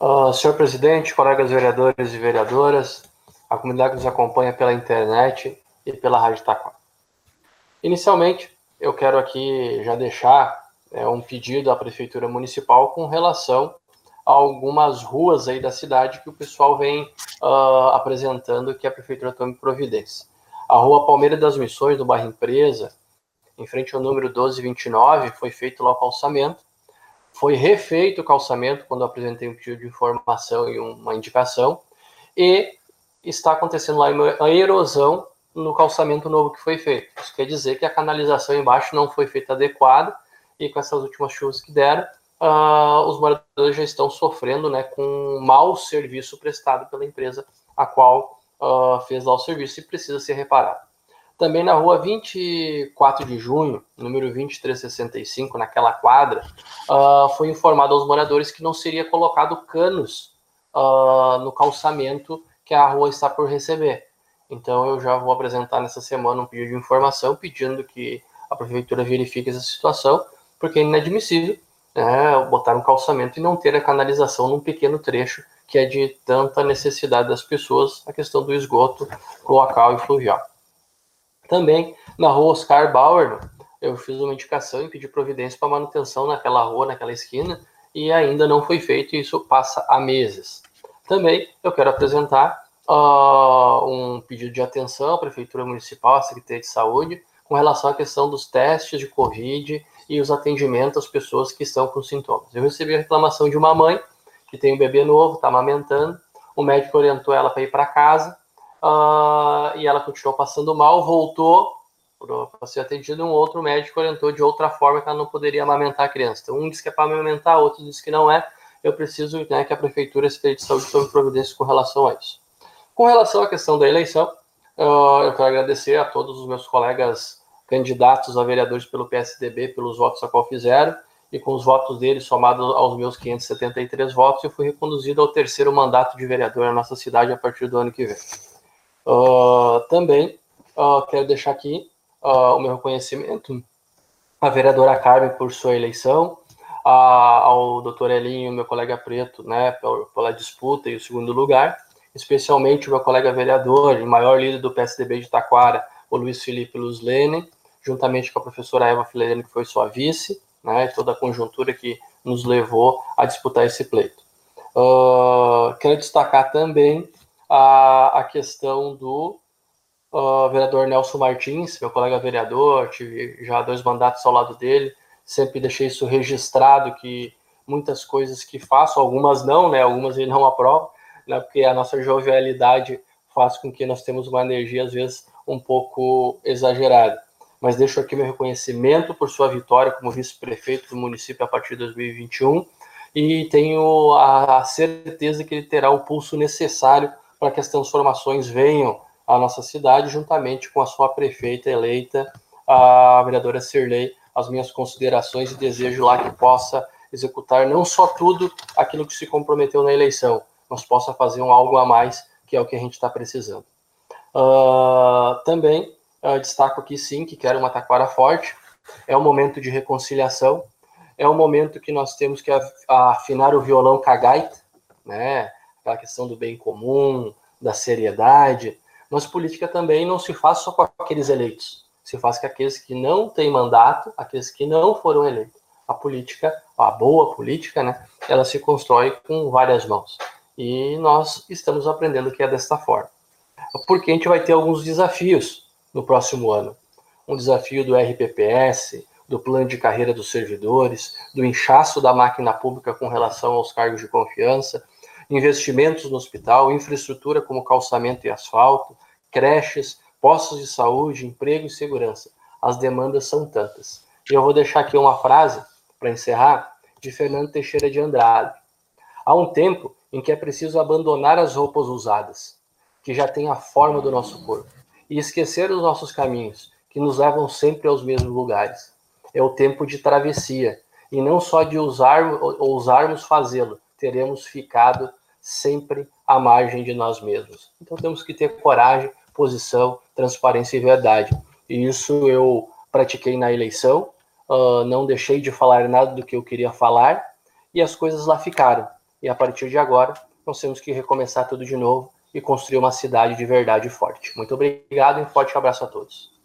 Uh, senhor presidente, colegas vereadores e vereadoras, a comunidade que nos acompanha pela internet e pela Rádio Taquara. Inicialmente, eu quero aqui já deixar é, um pedido à Prefeitura Municipal com relação a algumas ruas aí da cidade que o pessoal vem uh, apresentando que a Prefeitura tome providência. A Rua Palmeira das Missões, do bairro Empresa, em frente ao número 1229, foi feito lá o calçamento. Foi refeito o calçamento quando eu apresentei um pedido de informação e uma indicação. E está acontecendo lá uma erosão no calçamento novo que foi feito. Isso quer dizer que a canalização embaixo não foi feita adequada e com essas últimas chuvas que deram, uh, os moradores já estão sofrendo né, com um mau serviço prestado pela empresa a qual uh, fez lá o serviço e precisa ser reparado. Também na rua 24 de junho, número 2365, naquela quadra, uh, foi informado aos moradores que não seria colocado canos no calçamento que a rua está por receber. Então eu já vou apresentar nessa semana um pedido de informação pedindo que a prefeitura verifique essa situação, porque é inadmissível né, botar um calçamento e não ter a canalização num pequeno trecho que é de tanta necessidade das pessoas, a questão do esgoto local e fluvial. Também na rua Oscar Bauer, eu fiz uma indicação e pedi providência para manutenção naquela rua, naquela esquina, e ainda não foi feito, e isso passa há meses. Também eu quero apresentar uh, um pedido de atenção à Prefeitura Municipal, à Secretaria de Saúde, com relação à questão dos testes de Covid e os atendimentos às pessoas que estão com sintomas. Eu recebi a reclamação de uma mãe que tem um bebê novo, está amamentando, o médico orientou ela para ir para casa uh, e ela continuou passando mal, voltou para ser atendida, um outro médico orientou de outra forma que ela não poderia amamentar a criança. Então, um disse que é para amamentar, outro disse que não é, eu preciso né, que a Prefeitura e a Secretaria de Saúde tome providências com relação a isso. Com relação à questão da eleição, uh, eu quero agradecer a todos os meus colegas candidatos a vereadores pelo PSDB pelos votos a qual fizeram, e com os votos deles somados aos meus 573 votos, eu fui reconduzido ao terceiro mandato de vereador na nossa cidade a partir do ano que vem. Uh, também uh, quero deixar aqui uh, o meu reconhecimento à vereadora Carmen por sua eleição, ao doutor Elinho, meu colega preto, né, pela disputa e o segundo lugar, especialmente o meu colega vereador e maior líder do PSDB de Taquara, o Luiz Felipe Luzlene, juntamente com a professora Eva Filerene, que foi sua vice, né, toda a conjuntura que nos levou a disputar esse pleito. Uh, quero destacar também a, a questão do uh, vereador Nelson Martins, meu colega vereador, tive já dois mandatos ao lado dele, sempre deixei isso registrado que muitas coisas que faço, algumas não, né, algumas ele não aprova, né, porque a nossa jovialidade faz com que nós temos uma energia às vezes um pouco exagerada. Mas deixo aqui meu reconhecimento por sua vitória como vice-prefeito do município a partir de 2021 e tenho a certeza que ele terá o pulso necessário para que as transformações venham à nossa cidade, juntamente com a sua prefeita eleita, a vereadora Sirley, as minhas considerações e desejo lá que possa executar não só tudo aquilo que se comprometeu na eleição, mas possa fazer um algo a mais, que é o que a gente está precisando. Uh, também uh, destaco aqui sim que quero uma taquara forte, é um momento de reconciliação, é um momento que nós temos que afinar o violão com a gaita, né? Aquela questão do bem comum, da seriedade, mas política também não se faz só com aqueles eleitos, se faz com aqueles que não têm mandato, aqueles que não foram eleitos. A política, a boa política, né, ela se constrói com várias mãos. E nós estamos aprendendo que é desta forma. Porque a gente vai ter alguns desafios no próximo ano. Um desafio do RPPS, do plano de carreira dos servidores, do inchaço da máquina pública com relação aos cargos de confiança, investimentos no hospital, infraestrutura como calçamento e asfalto, creches, postos de saúde, emprego e segurança. As demandas são tantas. E eu vou deixar aqui uma frase para encerrar de Fernando Teixeira de Andrade. Há um tempo em que é preciso abandonar as roupas usadas, que já têm a forma do nosso corpo, e esquecer os nossos caminhos, que nos levam sempre aos mesmos lugares. É o tempo de travessia, e não só de usar, ousarmos fazê-lo, teremos ficado sempre à margem de nós mesmos. Então temos que ter coragem, posição, transparência e verdade. E isso eu pratiquei na eleição, uh, não deixei de falar nada do que eu queria falar, e as coisas lá ficaram. e a partir de agora nós temos que recomeçar tudo de novo e construir uma cidade de verdade forte. Muito obrigado e um forte abraço a todos.